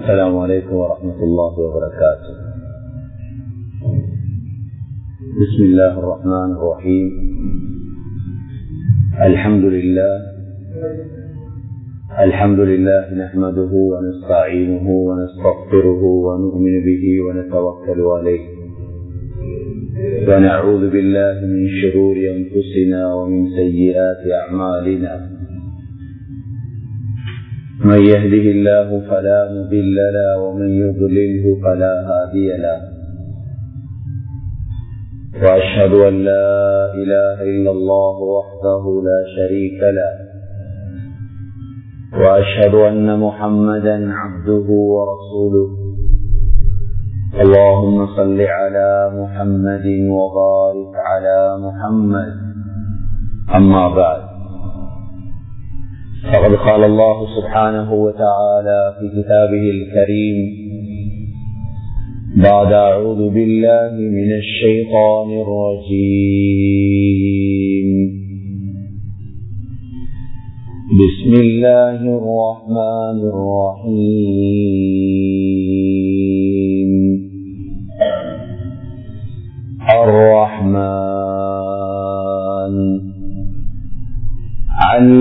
السلام عليكم ورحمة الله وبركاته. بسم الله الرحمن الرحيم. الحمد لله. الحمد لله نحمده ونستعينه ونستغفره ونؤمن به ونتوكل عليه. ونعوذ بالله من شرور أنفسنا ومن سيئات أعمالنا. من يهده الله فلا مضل له ومن يضلله فلا هادي له. وأشهد أن لا إله إلا الله وحده لا شريك له. وأشهد أن محمدا عبده ورسوله. اللهم صل على محمد وبارك على محمد. أما بعد. فقد قال الله سبحانه وتعالى في كتابه الكريم بعد أعوذ بالله من الشيطان الرجيم. بسم الله الرحمن الرحيم.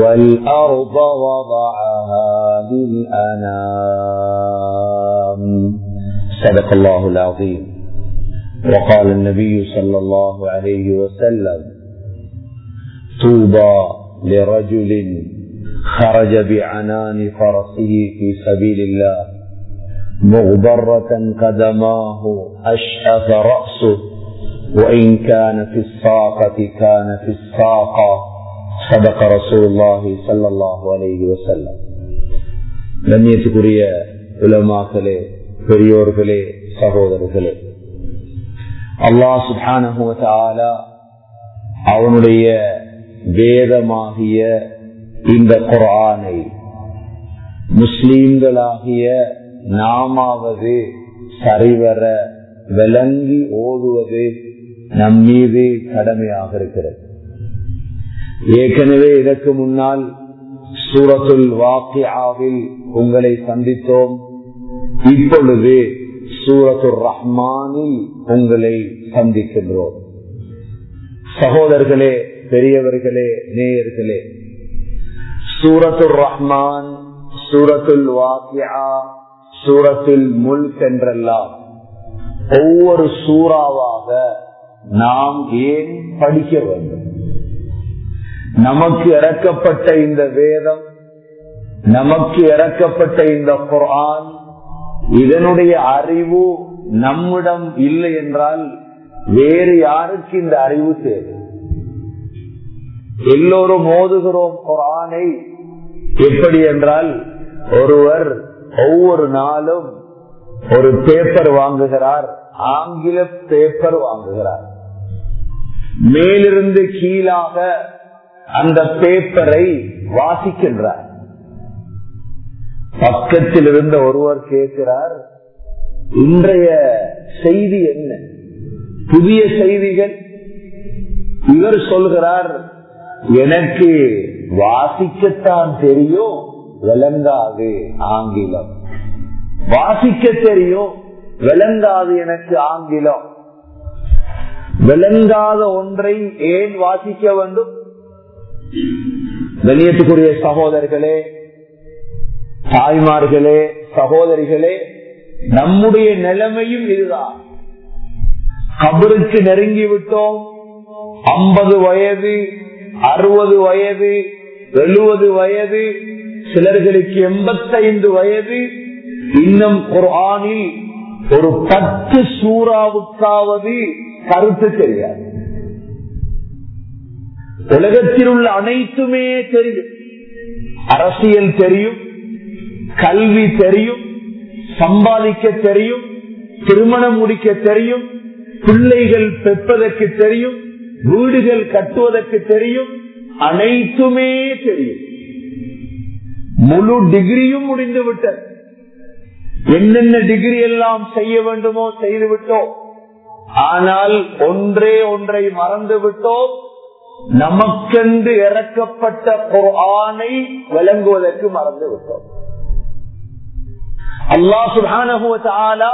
والأرض وضعها للأنام. صدق الله العظيم. وقال النبي صلى الله عليه وسلم طوبى لرجل خرج بعنان فرسه في سبيل الله مغبرة قدماه أشأف رأسه وإن كان في الساقة كان في الساقة. சதக ரசூல்லாஹி சல்லாஹு அலேஹி வசல்லம் கண்ணியத்துக்குரிய உலமாக்களே பெரியோர்களே சகோதரர்களே அல்லா சுபான அவனுடைய வேதமாகிய இந்த குரானை முஸ்லீம்களாகிய நாமாவது சரிவர விளங்கி ஓதுவது நம் கடமையாக இருக்கிறது. ஏற்கனவே இதற்கு முன்னால் சூரத்துல் வாக்கியாவில் உங்களை சந்தித்தோம். இப்பொழுது சூரத்துல் ரஹ்மானில் உங்களை சந்திக்கின்றோம். சகோதரர்களே பெரியவர்களே நேயர்களே சூரத்துல் ரஹ்மான் சூரத்துல் வாக்கியா சூரத்துல் முல்க் என்றெல்லாம் ஒவ்வொரு சூறாவாக நாம் ஏன் படிக்க வேண்டும்? நமக்கு இறக்கப்பட்ட இந்த வேதம் நமக்கு இறக்கப்பட்ட இந்த குரான் இதனுடைய அறிவு நம்மிடம் இல்லை என்றால் வேறு யாருக்கு இந்த அறிவு தேவை? எல்லோரும் மோதுகிறோம் குரானை எப்படி என்றால் ஒருவர் ஒவ்வொரு நாளும் ஒரு பேப்பர் வாங்குகிறார் ஆங்கில பேப்பர் வாங்குகிறார். மேலிருந்து கீழாக அந்த பேப்பரை வாசிக்கின்றார். பக்கத்தில் இருந்த ஒருவர் கேட்கிறார் இன்றைய செய்தி என்ன? புதிய செய்திகள்? இவர் சொல்கிறார் எனக்கு வாசிக்கத்தான் தெரியும் விளங்காது ஆங்கிலம். வாசிக்க தெரியும் விளங்காது எனக்கு ஆங்கிலம். விளங்காத ஒன்றை ஏன் வாசிக்க வேண்டும்? கணியத்துக்குரிய சகோதரர்களே தாய்மார்களே சகோதரிகளே நம்முடைய நிலைமையும் இதுதான். கபருக்கு நெருங்கி விட்டோம். ஐம்பது வயது அறுபது வயது எழுபது வயது சிலர்களுக்கு எண்பத்தைந்து வயது இன்னும் ஒரு ஆணில் ஒரு பத்து சூறாவுக்காவது கருத்து தெரியாது. உலகத்தில் உள்ள அனைத்துமே தெரியும். அரசியல் தெரியும் கல்வி தெரியும் சம்பாதிக்க தெரியும் திருமணம் முடிக்க தெரியும் பிள்ளைகள் பெற்பதற்கு தெரியும் வீடுகள் கட்டுவதற்கு தெரியும் அனைத்துமே தெரியும். முழு டிகிரியும் முடிந்து விட்டது. என்னென்ன டிகிரி எல்லாம் செய்ய வேண்டுமோ செய்து விட்டோம். ஆனால் ஒன்றே ஒன்றை மறந்து விட்டோம். நமக்கென்று இறக்கப்பட்ட குரானை விளங்குவதற்கு மறந்து விட்டோம். அல்லா சுகான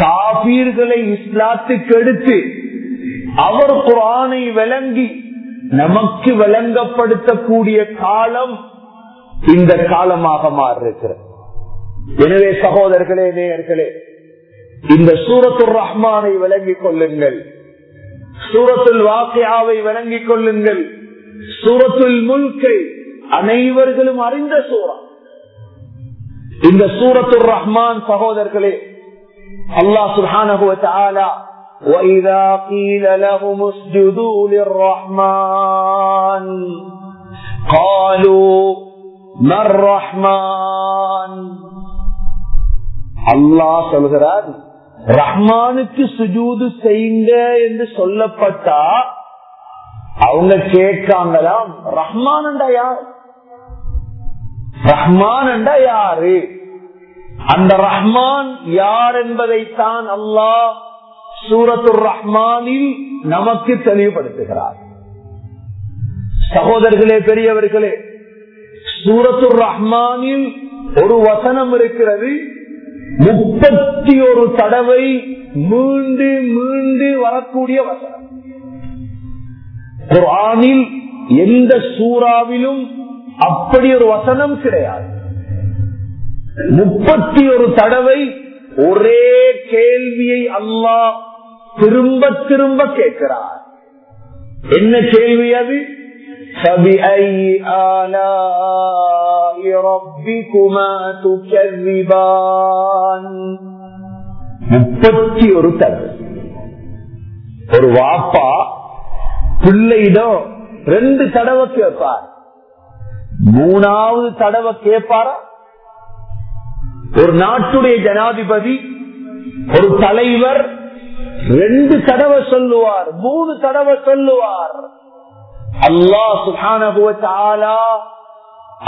காபீர்களை இஸ்லாத்துக்கு எடுத்து அவர் குரானை விளங்கி நமக்கு விளங்கப்படுத்தக்கூடிய காலம் இந்த காலமாக மாறிருக்கிறது எனவே சகோதரர்களே நேயர்களே இந்த சூரத்துர் ரஹ்மானை விளங்கிக் கொள்ளுங்கள். சூரத்துல் வாக்கியாவை விளங்கிக் கொள்ளுங்கள் சூரத்துல் முல்கை அனைவர்களும் அறிந்த சூறா இந்த சூரத்துர் ரஹ்மான் சகோதரர்களே அல்லாஹ் சுஹானஹு வதஆலா وَإِذَا قِيلَ لَهُمُ اسْجُدُوا لِلرَّحْمَنِ قَالُوا مَا الرَّحْمَنُ அல்லாஹ் சொல்கிறார் ரஹ்மானுக்கு சுஜூது செய்யுங்க என்று சொல்லப்பட்டா அவங்க கேட்காங்களாம் ரஹ்மான் யார்? ரஹ்மான் யாரு? அந்த ரஹ்மான் யார் என்பதைத்தான் அல்லாஹ் சூரத்துர் ரஹ்மானில் நமக்கு தெளிவுபடுத்துகிறார். சகோதரர்களே பெரியவர்களே சூரத்துர் ரஹ்மானில் ஒரு வசனம் இருக்கிறது. முப்பத்தி ஒரு தடவை மீண்டு மீண்டு வரக்கூடிய வசனம். குரானில் எந்த சூறாவிலும் அப்படி ஒரு வசனம் கிடையாது. முப்பத்தி ஒரு தடவை ஒரே கேள்வியை அல்லாஹ் திரும்ப திரும்ப கேட்கிறார். என்ன கேள்வி அது? فبأي آلاء ربكما تكذبان முப்பத்தி ஒரு தடவை ஒரு வாப்பா பிள்ளையிடம் ரெண்டு தடவை கேட்பார் மூணாவது தடவை கேட்பாரா ஒரு நாட்டுடைய ஜனாதிபதி ஒரு தலைவர் ரெண்டு தடவை சொல்லுவார் மூணு தடவை சொல்லுவார் அல்லா சுகான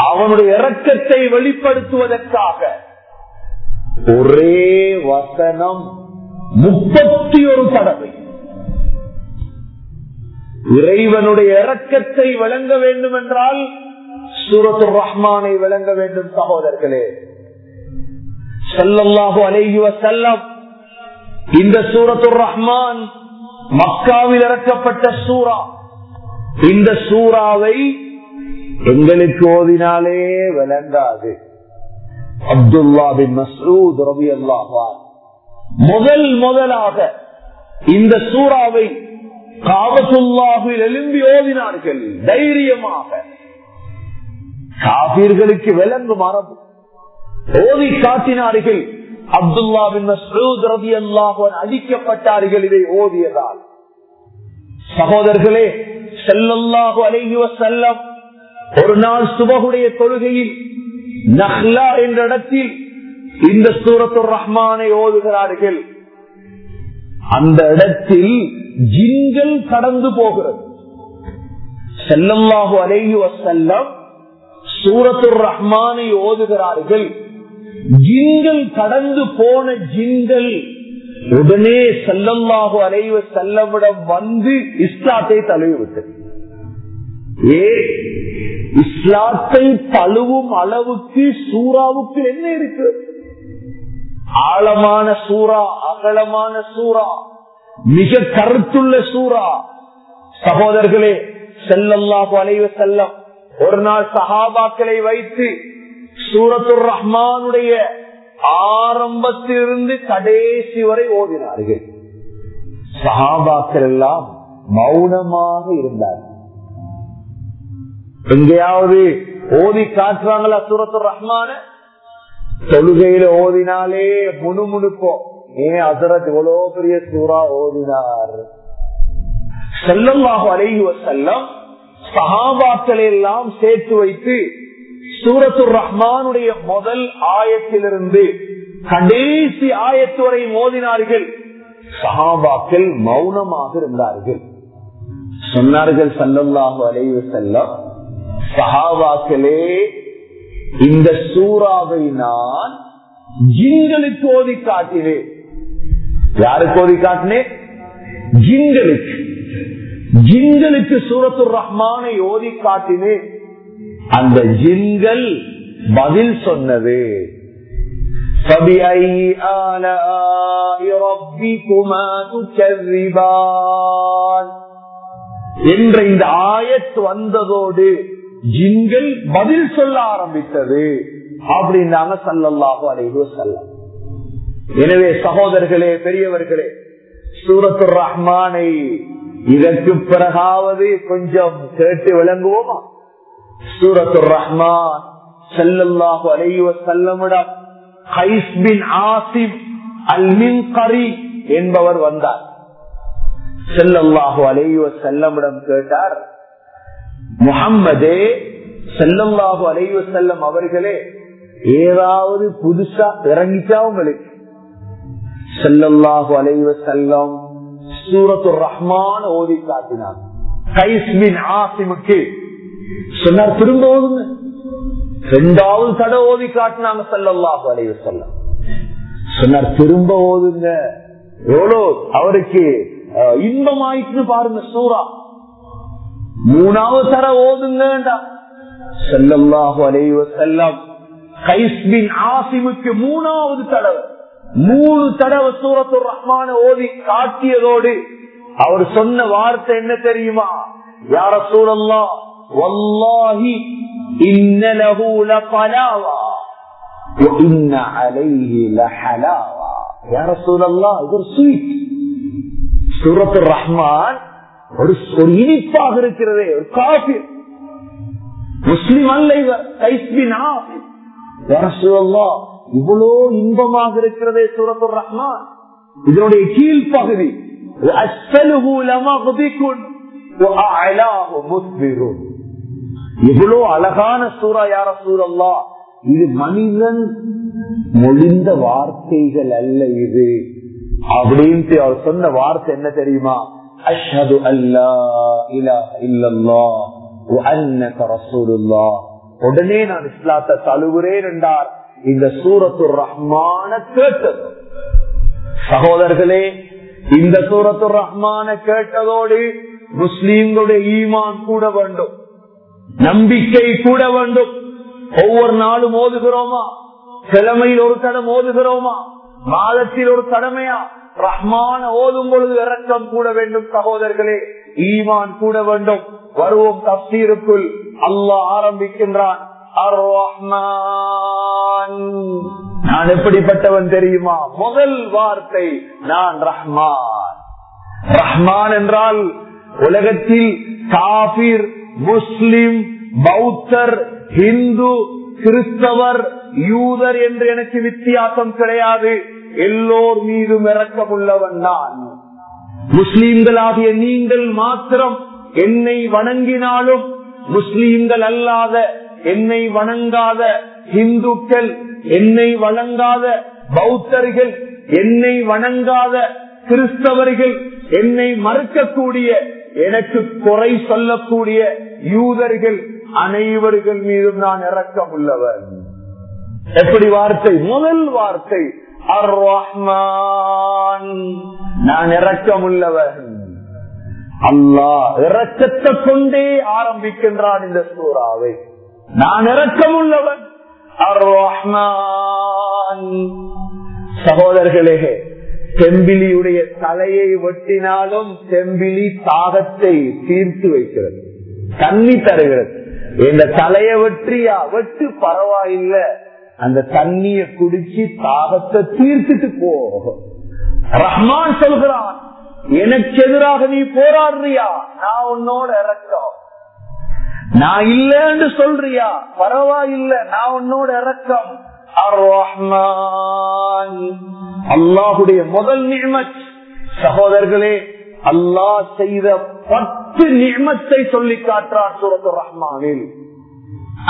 அவனுடைய இறக்கத்தை வெளிப்படுத்துவதற்காக ஒரே வசனம் முப்பத்தி ஒரு தடவை. இறைவனுடைய இறக்கத்தை விளங்க வேண்டும் என்றால் சூரத்து ரஹ்மானை விளங்க வேண்டும் சகோதரர்களே. செல்லல்லாஹு அலைஹி வசல்லம் இந்த சூரத்து ரஹ்மான் மக்காவில் இறக்கப்பட்ட சூரா இந்த சூறாவை எங்களுக்கு ஓதினாலே விளங்காது. அப்துல்லா பின் மசூத் ரவி அல்லாஹான் முதல் முதலாக இந்த சூறாவை காபத்துல்லாவில் எழும்பி ஓதினார்கள் தைரியமாக. காபீர்களுக்கு விளங்கும் மரபு. ஓதி காட்டினார்கள் அப்துல்லா பின் மசூத் ரவி அல்லாஹான் அடிக்கப்பட்டார்கள் இதை ஓதியதால். சகோதரர்களே செல்லல்லாஹு அலைஹி வசல்லம் ஒரு நாள் சுபகுடைய தொழுகையில் நஹ்லா என்ற இடத்தில் இந்த சூரத்து ரஹ்மானை ஓதுகிறார்கள். அந்த இடத்தில் ஜிங்கள் கடந்து போகிறது. செல்லல்லாஹு அலைஹி வசல்லம் சூரத்து ரஹ்மானை ஓதுகிறார்கள். ஜிங்கள் கடந்து போன ஜிங்கள் உடனே செல்லல்லாஹு அலைவ செல்லவிடம் வந்து இஸ்லாத்தை தழுவிவிட்டது. ஏ இஸ்லாத்தை தழுவும் அளவுக்கு சூறாவுக்கு என்ன இருக்கு? ஆழமான சூறா அகலமான சூறா மிக கருத்துள்ள சூறா. சகோதரர்களே செல்லல்லாஹு அலைவ செல்லம் ஒரு நாள் சஹாபாக்களை வைத்து சூரத்துர் ரஹ்மானுடைய ஆரம்பத்திலிருந்து கடைசி வரை ஓதினார்கள். சகாபாக்கள் எல்லாம் மௌனமாக இருந்தார் எங்கேயாவது ஓதி காட்டுறாங்களா சூரத்து ரஹ்மான? தொழுகையில ஓதினாலே முணுமுணுப்போம் ஏன் அசரத் இவ்வளோ பெரிய சூறா ஓதினார். செல்லமாக அலைஹி செல்லம் சஹாபாக்களை எல்லாம் சேர்த்து வைத்து சூரத்து ரஹ்மானுடைய முதல் ஆயத்திலிருந்து கடைசி ஆயத்து வரை மோதினார்கள். சஹாபாக்கள் மௌனமாக இருந்தார்கள். சொன்னார்கள் சல்லல்லாஹு அலைவு செல்லம் சஹாபாக்களே இந்த சூறாவை நான் ஜிங்களுக்கு ஓதி காட்டினேன். யாருக்கு ஓதி காட்டினேன்? ஜிங்களுக்கு ஜிங்களுக்கு சூரத்து ரஹ்மானை ஓதி காட்டினேன். அந்த ஜின்கள் பதில் சொன்னது. என்ற இந்த ஆயத்து வந்ததோடு ஜிங்கள் பதில் சொல்ல ஆரம்பித்தது. அப்படின்னாங்க சல்லல்லாஹு அலைவு செல்லம் எனவே சகோதரர்களே பெரியவர்களே சூரத்து ரஹ்மானை இதற்கு பிறகாவது கொஞ்சம் கேட்டு விளங்குவோமா? சூரத்து ரஹ்மான் செல்லல்லாஹு அலைஹி வஸல்லமிடம் கைஸ் பின் ஆசிப் அல்மின் கரி என்பவர் வந்தார். செல்லல்லாஹு அலைஹி செல்லமிடம் கேட்டார் முகம்மதே செல்லல்லாஹு அலைஹி செல்லம் அவர்களே ஏதாவது புதுசா இறங்கிச்சா உங்களுக்கு? செல்லல்லாஹு அலைஹி செல்லம் சூரத்து ரஹ்மான் ஓதி காட்டினார். கைஸ்மின் ஆசிமுக்கு சொன்னார் திரும்ப ஓதுங்க ரெண்டாவது தடவை ஓதி காட்டினாங்க செல்லல்லாஹு அலைஹி செல்லம் சொன்னார் திரும்ப ஓதுங்க எவ்வளோ அவருக்கு அஹ், இன்பமாயிட்டு பாருங்க சூரா மூணாவது தர ஓதுங்கடா. செல்லல்லாஹு அலைஹி செல்லம் கைஸ்பின் ஆசிமுக்கு மூணாவது தடவை மூணு தடவை சூரத்து ரஹ்மான ஓதி காட்டியதோடு அவர் சொன்ன வார்த்தை என்ன தெரியுமா? யார சூழல்லாம் வல்லாஹி இன்ன லஹு லஃபலாவா وإن عليه لحلاوة يا رسول الله இது ஒரு ஸ்வீட் சூரத்து ரஹ்மான் ஒரு ஒரு இனிப்பாக இருக்கிறதே ஒரு காஃபி முஸ்லிம் அல்ல இவர் கைஸ்பின் இவ்வளோ இன்பமாக இருக்கிறதே சூரத்து ரஹ்மான் இதனுடைய கீழ்ப்பகுதி அஸ்ஸலுஹு லமக்திகுன் வஅலாஹு முஸ்பிருன் இவ்வளோ அழகான சூறா யார சூழல்லா இது மனிதன் மொழிந்த வார்த்தைகள் அல்ல இது. அப்படின்ட்டு அவர் சொன்ன வார்த்தை என்ன தெரியுமா? அஷது அல்லா இலாஹ இல்லல்லாஹ் உடனே நான் இஸ்லாத்தை தழுவுறேன் என்றார் இந்த சூரத்து ரஹ்மான கேட்டது. சகோதரர்களே இந்த சூரத்து ரஹ்மான கேட்டதோடு முஸ்லீம்களுடைய ஈமான் கூட வேண்டும். நம்பிக்கை கூட வேண்டும். ஒவ்வொரு நாளும் ஓதுகிறோமா கிழமையில் ஒரு தடம் ஓதுகிறோமா மாதத்தில் ஒரு தடமையா? ரஹ்மான ஓதும் பொழுது இறக்கம் கூட வேண்டும் சகோதரர்களே. ஈமான் கூட வேண்டும். வருவோம் தப்சீருக்குள். அல்லாஹ் ஆரம்பிக்கின்றான். நான் எப்படிப்பட்டவன் தெரியுமா? முதல் வார்த்தை நான் ரஹ்மான். ரஹ்மான் என்றால் உலகத்தில் காபீர் முஸ்லிம் பௌத்தர் ஹிந்து கிறிஸ்தவர் யூதர் என்று எனக்கு வித்தியாசம் கிடையாது. எல்லோர் மீதும் இறக்கமுள்ளவன் நான். முஸ்லீம்களாகிய நீங்கள் மாத்திரம் என்னை வணங்கினாலும் முஸ்லீம்கள் அல்லாத என்னை வணங்காத இந்துக்கள் என்னை வணங்காத பௌத்தர்கள் என்னை வணங்காத கிறிஸ்தவர்கள் என்னை மறுக்கக்கூடிய எனக்கு குறை சொல்லக்கூடிய யூதர்கள் அனைவர்கள் மீதும் நான் இறக்கம் உள்ளவர். எப்படி வார்த்தை? முதல் வார்த்தை அர் ரஹ்மான் நான் இறக்கம் உள்ளவன் அல்லாஹ் இறக்கத்தை கொண்டே ஆரம்பிக்கின்றான் இந்த சூறாவை. நான் இறக்கம் உள்ளவன் அர் ரஹ்மான் சகோதரர்களே செம்பிலியுடைய தலையை வெட்டினாலும் செம்பிலி தாகத்தை தீர்த்து வைக்கிறது தண்ணி தருகிறது. இந்த தலையை வெற்றியா? வெட்டு பரவாயில்ல. அந்த தண்ணிய குடிச்சு தாகத்தை தீர்த்துட்டு போகும் ரஹ்மான் சொல்கிறான் எனக்கு எதிராக நீ போராடுறியா? நான் உன்னோட இறக்கம். நான் இல்லன்னு சொல்றியா? பரவாயில்ல நான் உன்னோட இறக்கம். அல்லாஹுடைய முதல் நியமத். சகோதரர்களே அல்லாஹ் செய்த பத்து நியமத்தை சொல்லி காட்டுறார் சூரத்து ரஹ்மானில்.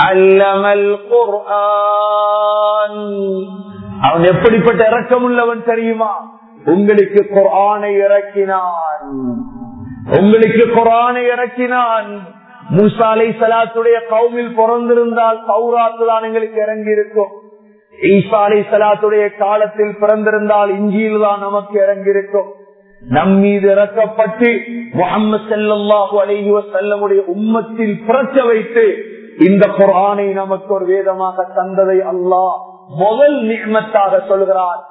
அல்லமல் குர்ஆன். அவன் எப்படிப்பட்ட இறக்கம் உள்ளவன் தெரியுமா? உங்களுக்கு குரானை இறக்கினான். உங்களுக்கு குரானை இறக்கினான். மூசாலை சலாத்துடைய கவுமில் பிறந்திருந்தால் சௌராத்து தான் எங்களுக்கு இறங்கி இருக்கும் ஈசா அலை சலாத்துடைய காலத்தில் பிறந்திருந்தால் இஞ்சியில் தான் நமக்கு இறங்கியிருக்கும். நம் மீது இறக்கப்பட்டு முகமது செல்லல்லாஹு அலைஹி செல்லமுடைய உம்மத்தில் பிறக்க வைத்து இந்த குரானை நமக்கு ஒரு வேதமாக தந்ததை அல்லாஹ் முதல் நியமத்தாக சொல்கிறார்.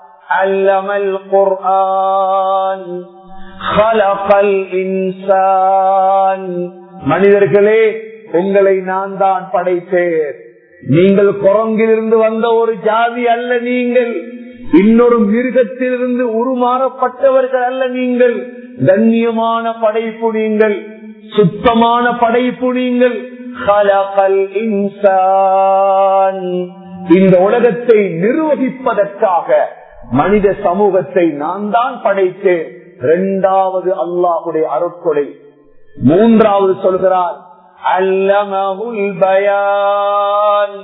அல்லமல் குர்ஆன் மனிதர்களே உங்களை நான் தான் படைத்தேன். நீங்கள் குரங்கிலிருந்து வந்த ஒரு ஜாதி அல்ல நீங்கள். இன்னொரு மிருகத்திலிருந்து உருமாறப்பட்டவர்கள் அல்ல நீங்கள். கண்ணியமான படைப்பு நீங்கள். சுத்தமான படைப்பு நீங்கள். இன்சான். இந்த உலகத்தை நிர்வகிப்பதற்காக மனித சமூகத்தை நான் தான் படைத்தேன். இரண்டாவது அல்லாஹுடைய அருட்கொடை. மூன்றாவது சொல்கிறார் அல்லமகுல் البيان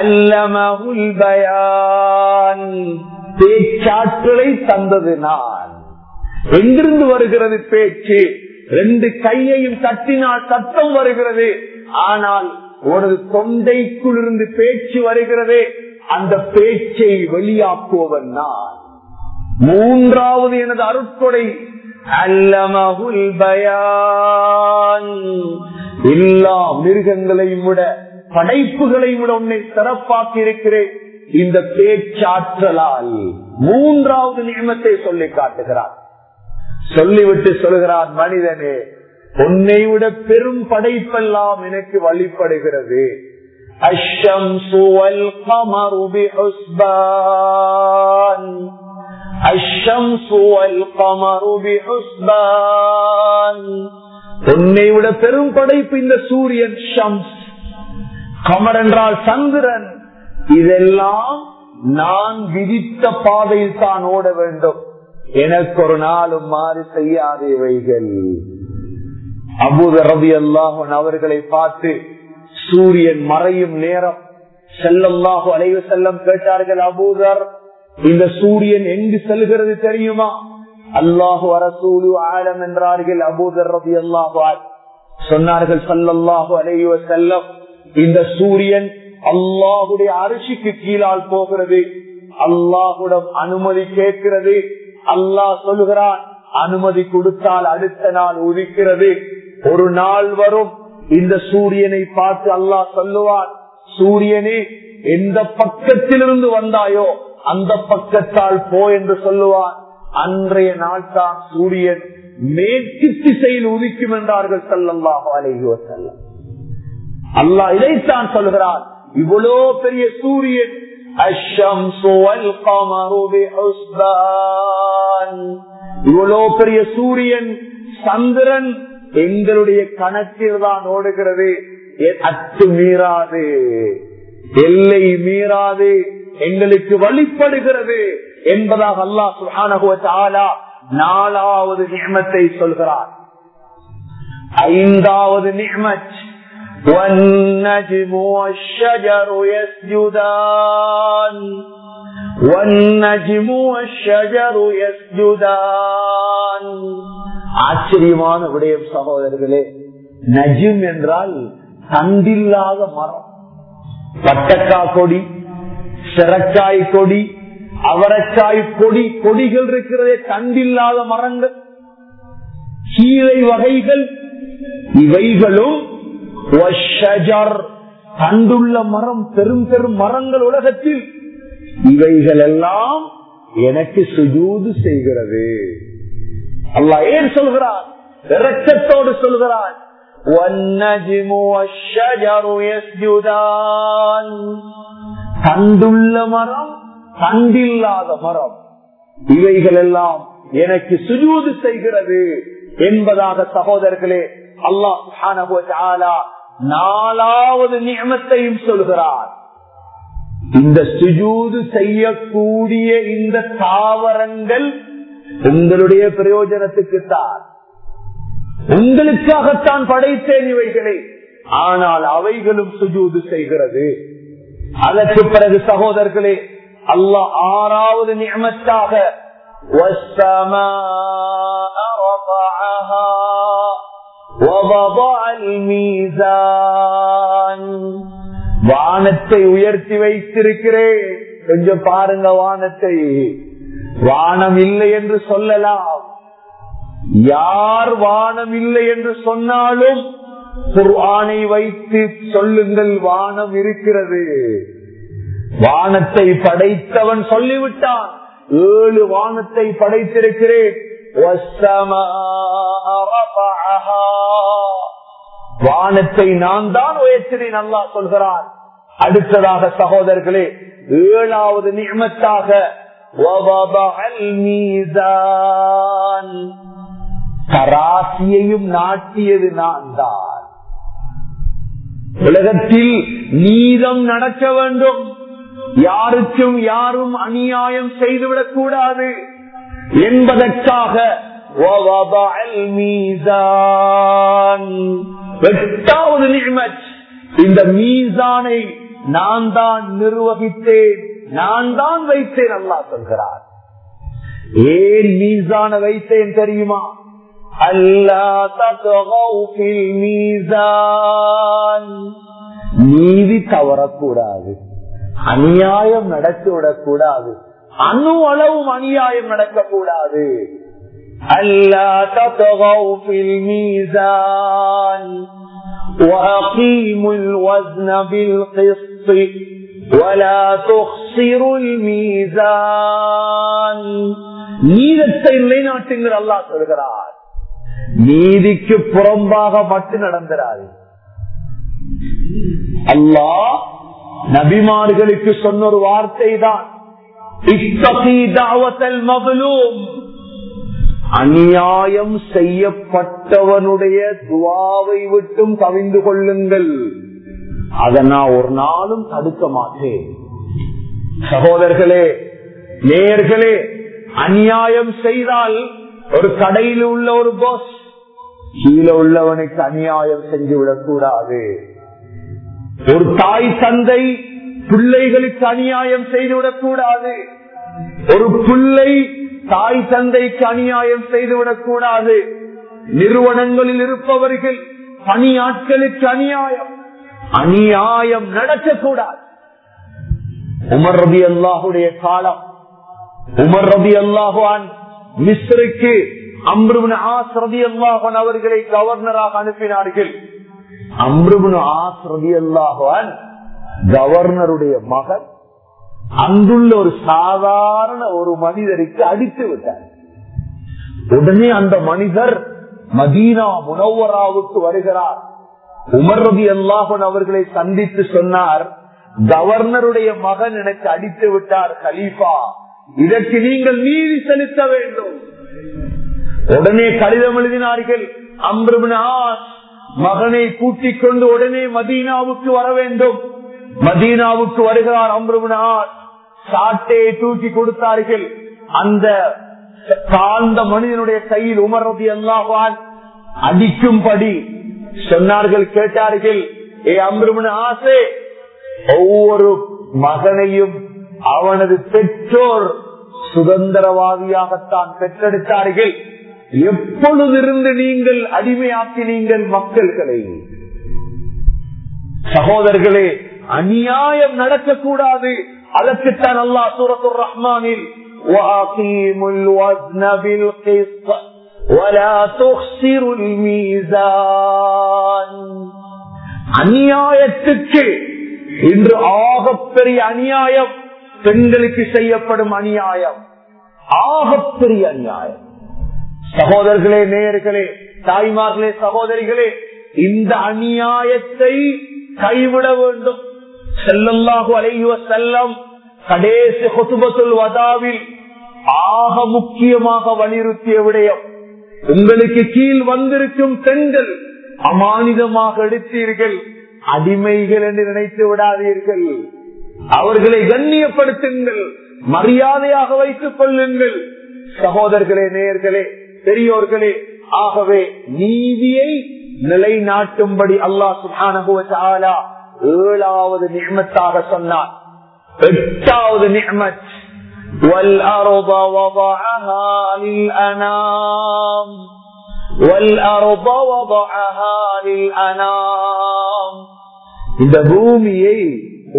அல்லமகுல் البيان. பேச்சாற்றலை தந்தது நான் எங்கிருந்து வருகிறது பேச்சு? ரெண்டு கையையும் தட்டினால் சத்தம் வருகிறது. ஆனால் ஒரு தொண்டைக்குள் இருந்து பேச்சு வருகிறது. அந்த பேச்சை வெளியாக்குவன் நான். மூன்றாவது எனது அருட்கொடை அல்லமகுல் பயான். எல்லா மிருகங்களையும் விட படைப்புகளையும் விட உன்னை சிறப்பாக்கி இருக்கிறேன் இந்த பேச்சாற்றலால் மூன்றாவது நியமத்தை சொல்லி காட்டுகிறார். சொல்லிவிட்டு சொல்கிறார் மனிதனே உன்னை விட பெரும் படைப்பெல்லாம் எனக்கு வழிபடுகிறது. அஷம் சுவல் கமருபி الشمس والقمر بحسبان உன்னை விட பெரும் படைப்பு இந்த சூரியன் ஷம்ஸ் கமர் என்றால் சந்திரன் இதெல்லாம் நான் விதித்த பாதையில் தான் ஓட வேண்டும் எனக்கு ஒரு நாளும் மாறி செய்யாதவைகள் அபூத ரவி அல்லாஹன் அவர்களை பார்த்து சூரியன் மறையும் நேரம் செல்லல்லாஹு அலைவு செல்லம் கேட்டார்கள் அபூதர் இந்த சூரியன் எங்கு செல்கிறது தெரியுமா? அல்லாஹு அரசூலு ஆலம் என்றார்கள் அபூதர் ரபி சொன்னார்கள் சல்லல்லாஹு அலைவ செல்லம் இந்த சூரியன் அல்லாஹுடைய அரிசிக்கு கீழால் போகிறது. அல்லாஹுடன் அனுமதி கேட்கிறது. அல்லாஹ் சொல்கிறான் அனுமதி கொடுத்தால் அடுத்த நாள் உதிக்கிறது. ஒரு நாள் வரும் இந்த சூரியனை பார்த்து அல்லாஹ் சொல்லுவான் சூரியனே எந்த பக்கத்திலிருந்து வந்தாயோ அந்த பக்கத்தால் போ என்று சொல்லுவான் அன்றைய நாள் தான் சூரியன் மேற்கு திசையில் உதிக்கும் என்றார்கள் சல்லல்லாஹு அலைஹி வஸல்லம். அல்லாஹ் இதைத்தான் சொல்கிறார் இவ்வளோ பெரிய சூரியன் இவ்வளோ பெரிய சூரியன் சந்திரன் எங்களுடைய கணக்கில் தான் ஓடுகிறது. அத்து மீறாது. எல்லை மீறாது. எங்களுக்கு வழிபடுகிறது என்பதாக அல்லாஹ் சுஹானகுவ நாலாவது நியமத்தை சொல்கிறார் ஐந்தாவது நியமத் والنجم والشجر يسجدان والنجم والشجر يسجدان ஆச்சரியமான விடயம் சகோதரர்களே நஜிம் என்றால் தண்டில்லாத மரம் பட்டக்காய் கொடி சிறக்காய் கொடி அவரக்காய் கொடி கொடிகள் இருக்கிறதே தண்டில்லாத மரங்கள். கீரை வகைகள் இவைகளும் தண்டுள்ள மரம் பெரும் பெரும் மரங்கள் உலகத்தில். இவைகள் எல்லாம் எனக்கு சுஜூது செய்கிறது. அல்லா ஏன் சொல்கிறான் இரக்கத்தோடு சொல்கிறான் தண்டுள்ள மரம் தண்டில்லாத மரம். இவைகள் எல்லாம் எனக்கு சுஜூது செய்கிறது என்பதாக சகோதரர்களே அல்லாஹ் நாலாவது நியமத்தையும் சொல்கிறார். இந்த சுஜூது செய்யக்கூடிய இந்த தாவரங்கள் உங்களுடைய பிரயோஜனத்துக்குத்தான் உங்களுக்காகத்தான் படைத்தேன் இவைகளை. ஆனால் அவைகளும் சுஜூது செய்கிறது. அதற்கு பிறகு சகோதரர்களே அல்லாஹ் ஆறாவது நியமத்தாக வானத்தை உயர்த்தி வைத்திருக்கிறேன். கொஞ்சம் பாருங்க வானத்தை. வானம் இல்லை என்று சொல்லலாம். யார் வானம் இல்லை என்று சொன்னாலும் குர்ஆனை வைத்து சொல்லுங்கள் வானம் இருக்கிறது. வானத்தை படைத்தவன் சொல்லிவிட்டான். ஏழு வானத்தை படைத்திருக்கிறேன். வானத்தை நான் தான் உயர்த்தினேன் நல்லா சொல்கிறான். அடுத்ததாக சகோதரர்களே ஏழாவது நியமத்தாக தராசியையும் நாட்டியது நான் தான். உலகத்தில் நீதம் நடக்க வேண்டும். யாருக்கும் யாரும் அநியாயம் செய்துவிடக் கூடாது. என்பதற்காக எட்டாவது நிர்மத் இந்த மீசானை நான் தான் நிர்வகித்தேன். நான் தான் வைத்தேன் அல்லா சொல்கிறார். ஏன் மீசான வைத்தேன் தெரியுமா? அல்லா மீசான் நீதி தவறக்கூடாது அநியாயம் நடத்திவிடக் கூடாது அணு அளவும் அநியாயம் நடக்கக்கூடாது அல்லா தத்தகௌஃபில் மீசான் وأقيموا الوزن بالقسط ولا تخسروا الميزان நீதத்தை நிலைநாட்டுங்கிற அல்லா சொல்கிறார் நீதிக்கு புறம்பாக மட்டும் நடந்துறாரு அல்லா நபிமார்களுக்கு சொன்ன ஒரு வார்த்தை தான் அநியாயம் செய்யப்பட்டவனுடைய துவாவை விட்டும் கவிந்து கொள்ளுங்கள். அதை நான் ஒரு நாளும் தடுக்க மாட்டேன். சகோதரர்களே நேர்களே அநியாயம் செய்தால் ஒரு கடையில் உள்ள ஒரு பாஸ் கீழே உள்ளவனுக்கு அநியாயம் செஞ்சு விடக்கூடாது. ஒரு தாய் தந்தை பிள்ளைகளுக்கு அநியாயம் செய்துவிடக் கூடாது ஒரு பிள்ளை தாய் தந்தைக்கு அநியாயம் செய்துவிடக் கூடாது நிறுவனங்களில் இருப்பவர்கள் பணியாட்களுக்கு அநியாயம். அநியாயம் நடக்கக்கூடாது. உமர் ரபி அல்லாஹுடைய காலம். உமர் ரபி அல்லாஹுவான் மிஸ்ருக்கு அம்ருபின் ஆஸ் ரபி அவர்களை கவர்னராக அனுப்பினார்கள். அம்ருபின் ஆஸ் ரபி கவர்னருடைய மகன் அங்குள்ள ஒரு சாதாரண ஒரு மனிதருக்கு அடித்து விட்டார். உடனே அந்த மனிதர் மதீனா முனவராவுக்கு வருகிறார். உமர் ரபி அல்லாஹன் அவர்களை சந்தித்து சொன்னார் கவர்னருடைய மகன் எனக்கு அடித்து விட்டார் கலீஃபா. இதற்கு நீங்கள் நீதி செலுத்த வேண்டும். உடனே கடிதம் எழுதினார்கள். அம்ருபினாஸ் மகனை கூட்டிக் கொண்டு உடனே மதீனாவுக்கு வர வேண்டும். மதீனாவுக்கு வருகிறார் அம்ருபினாஸ் சாட்டையை தூக்கி கொடுத்தார்கள். அந்த தாழ்ந்த மனிதனுடைய கையில் உமர்றது எல்லாவான் அடிக்கும்படி சொன்னார்கள் கேட்டார்கள் ஏ அம்ருபின் ஆசை ஒவ்வொரு மகனையும் அவனது பெற்றோர் சுதந்திரவாதியாகத்தான் பெற்றெடுத்தார்கள். எப்பொழுதிருந்து நீங்கள் அடிமையாக்கினீங்கள் மக்கள்களை? சகோதரர்களே அநியாயம் நடக்கக்கூடாது. அதற்குத்தான் அல்லா சூரத்துர் ரஹ்மானில் அநியாயத்துக்கு இன்று ஆகப்பெரிய அநியாயம் பெண்களுக்கு செய்யப்படும் அநியாயம். ஆகப்பெரிய அநியாயம். சகோதரர்களே நேயர்களே தாய்மார்களே சகோதரிகளே இந்த அநியாயத்தை கைவிட வேண்டும். செல்லல்லாஹு அலைவ செல்லம் கடைசி கொசுபத்துல் வதாவில் ஆக முக்கியமாக வலியுறுத்திய விடயம் உங்களுக்கு கீழ் வந்திருக்கும் பெண்கள் அமானிதமாக எடுத்தீர்கள் அடிமைகள் என்று நினைத்து விடாதீர்கள். அவர்களை கண்ணியப்படுத்துங்கள் மரியாதையாக வைத்துக் கொள்ளுங்கள். சகோதரர்களே நேயர்களே பெரியோர்களே ஆகவே நீதியை நிலைநாட்டும்படி அல்லாஹ் சுபானகுவ ஏழாவது நியமத்தாக சொன்னார் எட்டாவது நியமத் والأرض وضعها للأنام والأرض وضعها للأنام இந்த பூமியை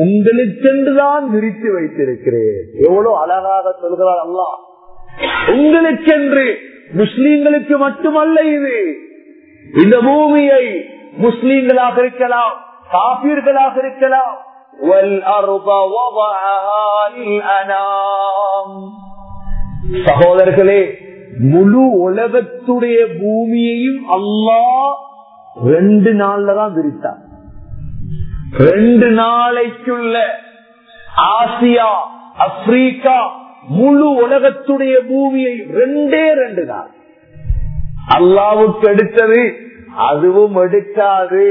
உங்களுக்கென்றுதான் விரித்து வைத்திருக்கிறேன் எவ்வளவு அழகாக சொல்கிறார் அல்லாஹ் உங்களுக்கென்று முஸ்லீம்களுக்கு மட்டுமல்ல இது. இந்த பூமியை முஸ்லீம்களாக இருக்கலாம் காப்பீர்களாக இருக்கலாம். சகோதரர்களே முழு உலகத்துடைய பூமியையும் அல்லா ரெண்டு நாள்ல தான் விரித்தார். ரெண்டு நாளைக்குள்ள ஆசியா ஆப்பிரிக்கா முழு உலகத்துடைய பூமியை ரெண்டே ரெண்டு நாள் அல்லாவுக்கு எடுத்தது அதுவும் எடுக்காது.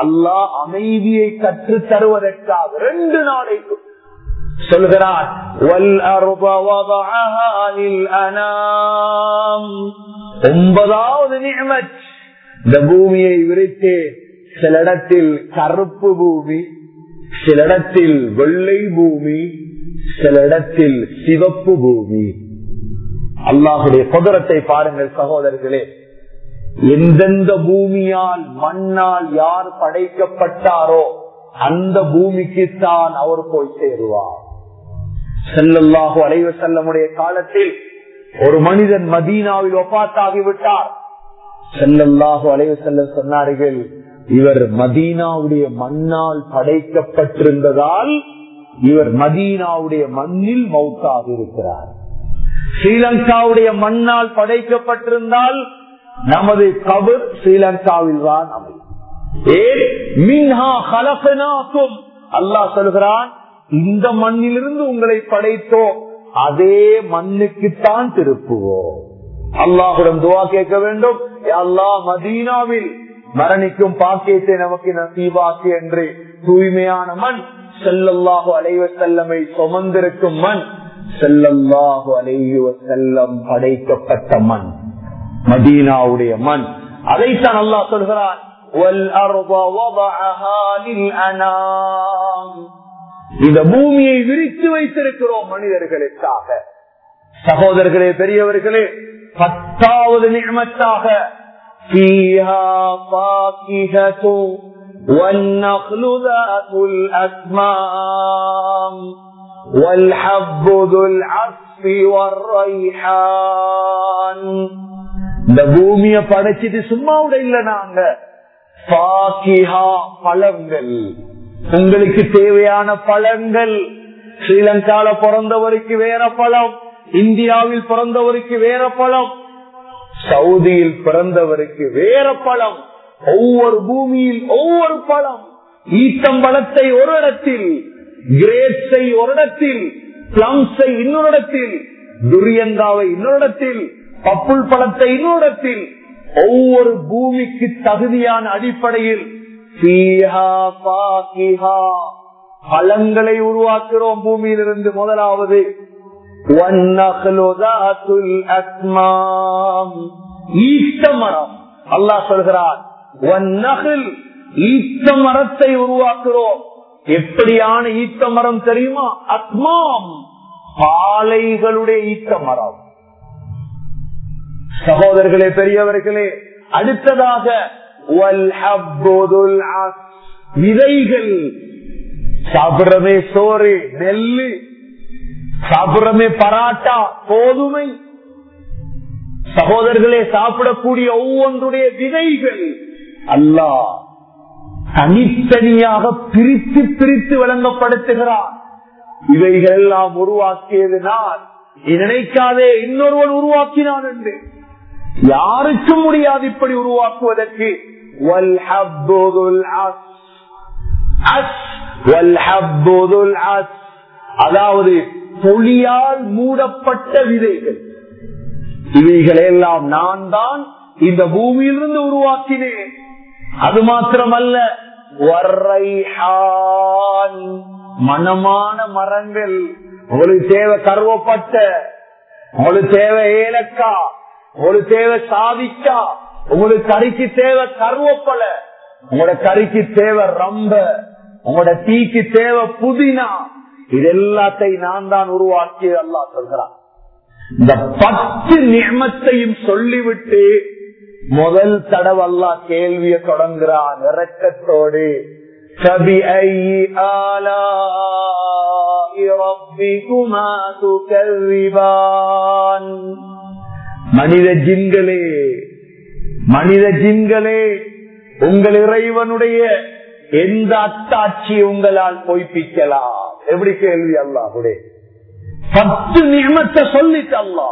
அல்லாஹ் அமைதியை கற்று தருவதற்காக ரெண்டு நாளைக்கு சொல்கிறார் ஒன்பதாவது நியமத் இந்த பூமியை விரித்து சில இடத்தில் கருப்பு பூமி சில இடத்தில் வெள்ளை பூமி சில இடத்தில் சிவப்பு பூமி. அல்லாஹுடைய குதிரத்தை பாருங்கள் சகோதரர்களே. எந்தெந்த பூமியால் மண்ணால் யார் படைக்கப்பட்டாரோ அந்த பூமிக்கு தான் அவர் போய் சேருவார். செல்லல்லாஹு அலைவ செல்லமுடைய காலத்தில் ஒரு மனிதன் மதீனாவில் ஒப்பாத்தாகிவிட்டார் செல்லல்லாஹு அலைவ செல்ல சொன்னார்கள் இவர் மதீனாவுடைய மண்ணால் படைக்கப்பட்டிருந்ததால் இவர் மதீனாவுடைய மண்ணில் மவுத்தாக இருக்கிறார். ஸ்ரீலங்காவுடைய மண்ணால் படைக்கப்பட்டிருந்தால் நமது கபர் ஸ்ரீலங்காவில் தான் அமையும். அல்லாஹ் சொல்கிறான் இந்த மண்ணிலிருந்து உங்களை படைத்தோம் அதே மண்ணுக்குத்தான் திருப்புவோம் அல்லாஹுடன் துவா கேட்க வேண்டும். அல்லாஹ் மதீனாவில் மரணிக்கும் பாக்கியத்தை நமக்கு நசீவாக்கு என்று தூய்மையான மண் செல்லல்லாஹு அலைவ செல்லமை சுமந்திருக்கும் மண் செல்லல்லாஹு அலைவ செல்லம் படைக்கப்பட்ட மண் மதீனாவுடைய மண். அதைத்தான் அல்லா சொல்கிறான் இந்த பூமியை விரித்து வைத்திருக்கிறோம் மனிதர்களுக்காக. சகோதரர்களே பெரியவர்களே பத்தாவது நியமத்தாக والنخل ذات الأكمام والحب ذو العصف والريحان இந்த பூமிய படைச்சிட்டு சும்மா விட இல்ல நாங்க பழங்கள் உங்களுக்கு தேவையான பழங்கள் ஸ்ரீலங்கால பிறந்தவருக்கு வேற பழம் இந்தியாவில் பிறந்தவருக்கு வேற பழம் சவுதியில் பிறந்தவருக்கு வேற பழம் ஒவ்வொரு பூமியில் ஒவ்வொரு பழம். ஈத்தம்பழத்தை ஒரு இடத்தில் கிரேப்ஸை ஒரு இடத்தில் பிளம்ஸை இன்னொரு இடத்தில் துரியங்காவை இன்னொரு இடத்தில் பப்புள் பழத்தை இன்னொரு இடத்தில். ஒவ்வொரு பூமிக்கு தகுதியான அடிப்படையில் பழங்களை உருவாக்குறோம் பூமியிலிருந்து முதலாவது. ஈஸ்ட மரம். அல்லாஹ் சொல்கிறார் ஈத்த மரத்தை உருவாக்குறோம். எப்படியான ஈத்த மரம் தெரியுமா? அத்மாம் பாலைகளுடைய ஈத்த மரம். சகோதரர்களே பெரியவர்களே அடுத்ததாக விதைகள். சாப்பிடுறமே சோறு நெல்லு. சாப்பிடுறமே பராட்டா கோதுமை. சகோதரர்களே சாப்பிடக்கூடிய ஒவ்வொன்றுடைய விதைகள். அல்லாஹ் தனித்தனியாக பிரித்து பிரித்து வழங்கப்படுத்துகிறார் இவைகள் எல்லாம் உருவாக்கியது நான் நினைக்காதே இன்னொருவன் உருவாக்கினான் என்று. யாருக்கும் முடியாது இப்படி உருவாக்குவதற்கு. அதாவது பொலியால் மூடப்பட்ட விதைகள். இவைகளெல்லாம் நான் தான் இந்த பூமியிலிருந்து உருவாக்கினேன். அது மாத்திரமல்ல. மனமான மரங்கள். உங்களுக்கு தேவை கருவப்பட்ட உங்களுக்கு தேவை ஏலக்கா உங்களுக்கு தேவை சாதிக்கா உங்களுக்கு கறிக்கு தேவை கருவப்பல உங்களோட கறிக்கு தேவை ரம்ப உங்களோட டீக்கு தேவை புதினா. இது எல்லாத்தையும் நான் தான் உருவாக்கி அல்லா சொல்கிறான். இந்த பத்து நியமத்தையும் சொல்லிவிட்டு முதல் தடவல்லா கேள்விய தொடங்குறான் இறக்கத்தோடு மனித ஜின்களே மனித ஜின்களே உங்கள் இறைவனுடைய எந்த அத்தாட்சி உங்களால் பொய்ப்பிக்கலாம்? எப்படி கேள்வி அல்லாஹுடைய பத்து நியமத்தை சொல்லிட்டு அல்லா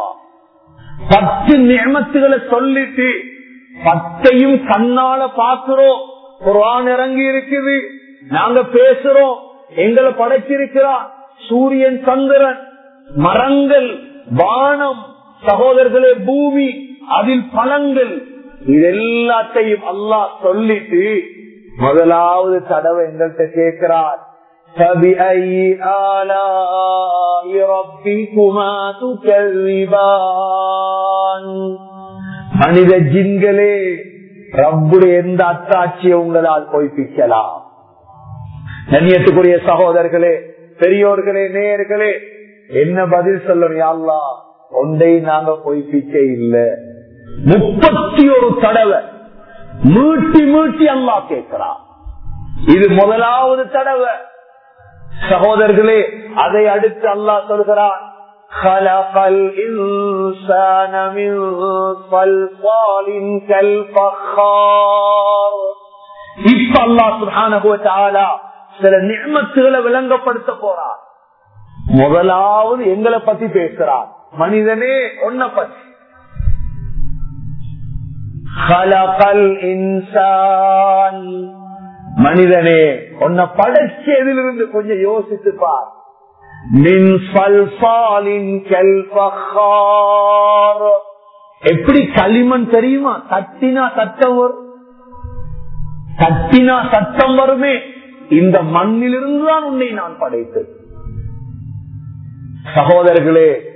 பத்து நியமத்துகளை சொல்லிட்டு பத்தையும் கண்ணால பாக்குறோம் குரான் இறங்கி இருக்குது. நாங்க பேசுறோம். எங்களை படைச்சிருக்கிறார் சூரியன் சந்திரன் மரங்கள் வானம் சகோதரர்களே பூமி அதில் பழங்கள். இது எல்லாத்தையும் அல்லா சொல்லிட்டு முதலாவது தடவை எங்கள்கிட்ட கேட்கிறார். ரப்பிக்குமா துகல்விபான் மனித ஜின்களே ரப்புடைய எந்த அத்தாட்சியை உங்களால் பொய்ப்பிக்கலாம்? நன்னியத்துக்குரிய சகோதரர்களே பெரியோர்களே நேயர்களே என்ன பதில் சொல்லணும் யாழ்லா ஒன்றை நாங்க பொய்ப்பிக்க இல்ல. முப்பத்தி ஒரு தடவை மீட்டி மீட்டி அல்லா கேட்கிறான். இது முதலாவது தடவை. சகோதரர்களே அதை அடுத்து அல்லாஹ் சொல்கிறான் خلق الإنسان من صلصال كالفخار இப்ப அல்லா சுப்ஹானஹு வ தஆலா சில நியமத்துகளை விளங்கப்படுத்த போறார் முதலாவது எங்களை பத்தி பேசுறார் மனிதனே ஒன்ன பத்தி خلق الإنسان மனிதனே உன்னை படைச்சதிலிருந்து கொஞ்சம் யோசித்து பார் மின் சல்பாலின் கல்பஹார். எப்படி களிமண் தெரியுமா? தட்டினா சட்டம் வரும். தட்டினா சட்டம் வருமே. இந்த மண்ணிலிருந்து தான் உன்னை நான் படைத்து சகோதரர்களே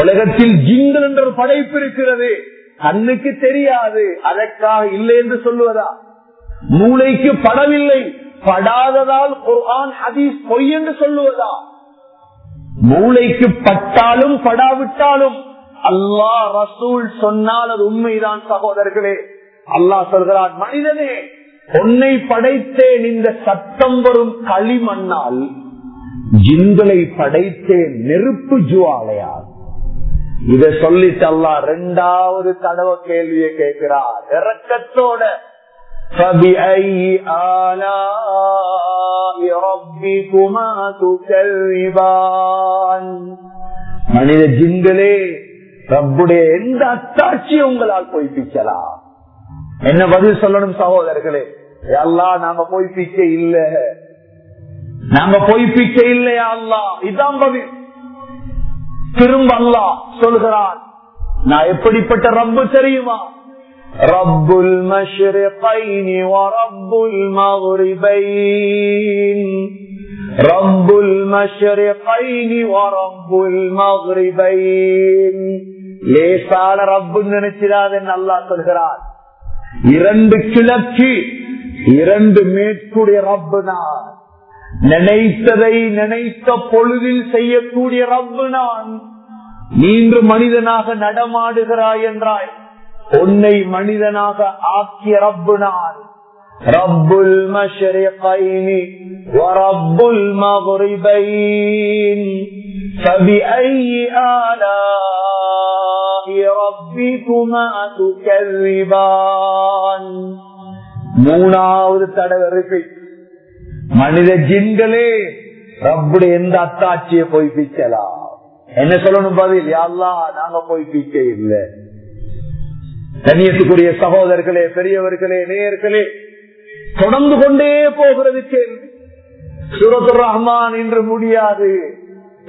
உலகத்தில் ஜிங்கள் என்ற படைப்பு இருக்கிறது. கண்ணுக்கு தெரியாது. அதற்காக இல்லை என்று சொல்லுவதா? மூளைக்கு படவில்லை. படாததால் குர்ஆன் ஹதீஸ் பொய் என்று சொல்லுவதா? மூளைக்கு பட்டாலும் படாவிட்டாலும் அல்லாஹ் ரசூல் சொன்னால் அது உண்மைதான் சகோதரர்களே. அல்லாஹ் சொல்கிறான் மனிதனே உன்னை படைத்தேன் இந்த சத்தம் வரும் களிமண்ணால். ஜிங்களை படைத்தேன் நெருப்பு ஜுவாலையால். இத சொல்லிட்டு அல்லா ரெண்டாவது தடவை கேள்வியை கேட்கிறார் இறக்கத்தோட மனித ஜிங்களே ரப்புடைய எந்த அத்தாட்சி உங்களால் பொய்ப்பிக்கலாம் என்ன பதில் சொல்லணும் சகோதரர்களே? எல்லாம் நாங்க பொய்ப்பிக்க இல்ல. நாங்க பொய்ப்பிக்க இல்லையா அல்லா இதான் பதில். திரும்ப அல்லா சொல்கிறான். நான் எப்படிப்பட்ட ரப்பு தெரியுமா? ரப்புல் மஷ்ரிகைனி ரப்புல் மக்ரிபைன். ரப்புல் மஷ்ரிகைனி ரப்புல் மக்ரிபைன். லேசான ரப்புன்னு நினைச்சிடாதுன்னு நல்லா சொல்கிறார் இரண்டு கிழக்கு இரண்டு மேற்குடைய ரப்பு நான் நினைத்ததை நினைத்த பொழுதில் செய்யக்கூடிய ரப்பு நான் நீன்று மனிதனாக நடமாடுகிறாய் என்றாய் உன்னை மனிதனாக ஆக்கிய ரப்பு நான் ரப்புல் மஷரிகைனி வரப்புல் மக்ரிபைன் فبأي آلاء ربكما تكذبان மூணாவது தடவை ரிப்பீட் மனித ஜின்களே ரப்புடைய எந்த அத்தாட்சியை பொய்ப்பிக்கலாம் என்ன சொல்லணும் பதில்? யாழ்லா நாங்க போய் பிக்க இல்லை. கண்ணியத்துக்குரிய சகோதரர்களே பெரியவர்களே நேயர்களே தொடர்ந்து கொண்டே போகிறது கேள்வி. சூரத்து ரஹ்மான் என்று முடியாது.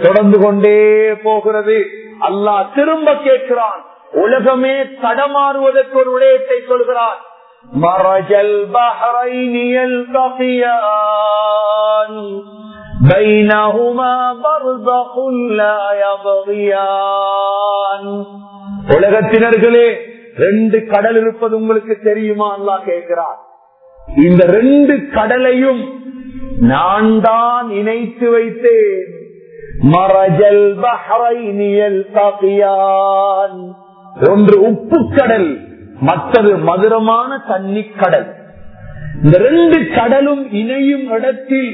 தொடர்ந்து கொண்டே போகிறது. அல்லாஹ் திரும்ப கேட்கிறான். உலகமே தடமாறுவதற்கு ஒரு விடயத்தை சொல்கிறான். மரஜல் பஹரைனியல் கபியான் உலகத்தினர்களே ரெண்டு கடல் இருப்பது உங்களுக்கு தெரியுமா? அல்லா கேட்கிறார். இந்த ரெண்டு கடலையும் நான் தான் இணைத்து வைத்தேன். மரஜல் பஹ்ரைனியல் தபியான் ஒன்று உப்பு கடல் மற்றது மதுரமான தண்ணி கடல் இந்த ரெண்டு கடலும் இணையும் இடத்தில்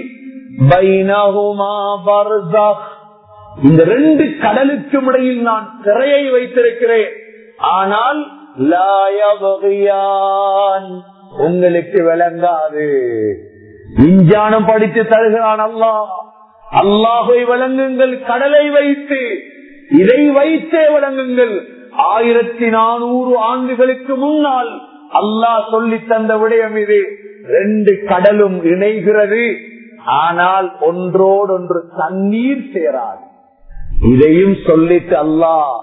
இந்த ரெண்டு கடலுக்கும் இடையில் நான் திரையை வைத்திருக்கிறேன். ஆனால் உங்களுக்கு விளங்காது. விஞ்ஞானம் படித்து தருகிறான் அல்லாஹ் அல்லாஹை விளங்குங்கள் கடலை வைத்து. இதை வைத்தே விளங்குங்கள் ஆயிரத்தி நானூறு ஆண்டுகளுக்கு முன்னால் அல்லாஹ் சொல்லி தந்த விடயம் இது. ரெண்டு கடலும் இணைகிறது. ஆனால் ஒன்றோடொன்று தண்ணீர் சேராது. இதையும் சொல்லிட்டு அல்லாஹ்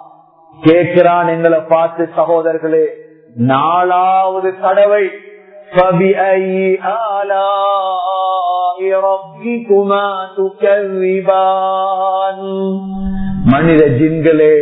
கேட்கிறான் எங்களை பார்த்து சகோதரர்களே நாலாவது தடவை மனித ஜின்களே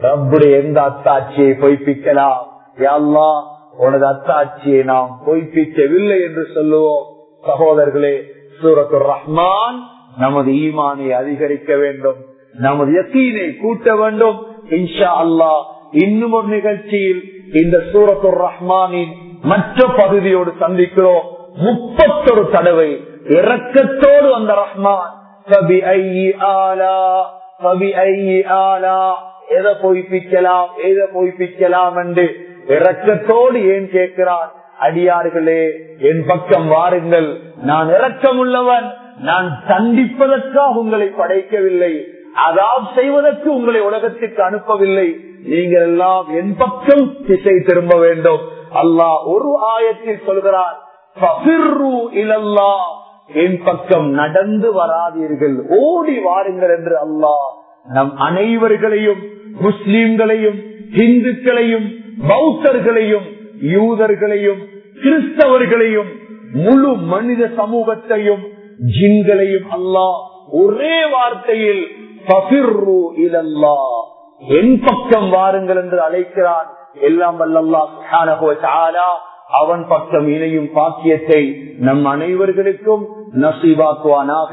ரப்புடைய எந்த அத்தாட்சியை பொய்ப்பிக்கலாம்? யாழ்லா உனது அத்தாட்சியை நாம் பொய்ப்பிக்கவில்லை என்று சொல்லுவோம். சகோதரர்களே சூரத்து ரஹ்மான் நமது ஈமானை அதிகரிக்க வேண்டும் நமது யக்கீனை கூட்ட வேண்டும். இன்ஷா அல்லா இன்னும் ஒரு நிகழ்ச்சியில் இந்த சூரத்து ரஹ்மானின் மற்ற பகுதியோடு சந்திக்கிறோம். முப்பத்தொரு தடவை இறக்கத்தோடு அந்த ரஹ்மான். கபி ஐ ஆலா கபி ஐ ஆலா. எதை பொய்ப்பிக்கலாம் எதை பொய்ப்பிக்கலாம் என்று இறக்கத்தோடு ஏன் கேட்கிறான் அடியார்களே என் பக்கம் வாருங்கள். நான் இரக்கமுள்ளவன். நான் சந்திப்பதற்காக உங்களை படைக்கவில்லை. அதாவது செய்வதற்கு உங்களை உலகத்திற்கு அனுப்பவில்லை. நீங்கள் எல்லாம் என் பக்கம் திசை திரும்ப வேண்டும். அல்லாஹ் ஒரு ஆயத்தில் சொல்கிறார் என் பக்கம் நடந்து வராதீர்கள். ஓடி வாருங்கள் என்று அல்லாஹ் நம் அனைவர்களையும் முஸ்லிம்களையும் இந்துக்களையும் பௌத்தர்களையும் யூதர்களையும் கிறிஸ்தவர்களையும் முழு மனித சமூகத்தையும் ஜின்களையும் அல்லாஹ் ஒரே வார்த்தையில் என் பக்கம் வாருங்கள் என்று அழைக்கிறான். எல்லாம் வல்லல்லா அவன் பக்கம் இணையும் பாக்கியத்தை நம் அனைவர்களுக்கும் நசீவாக்குவானாக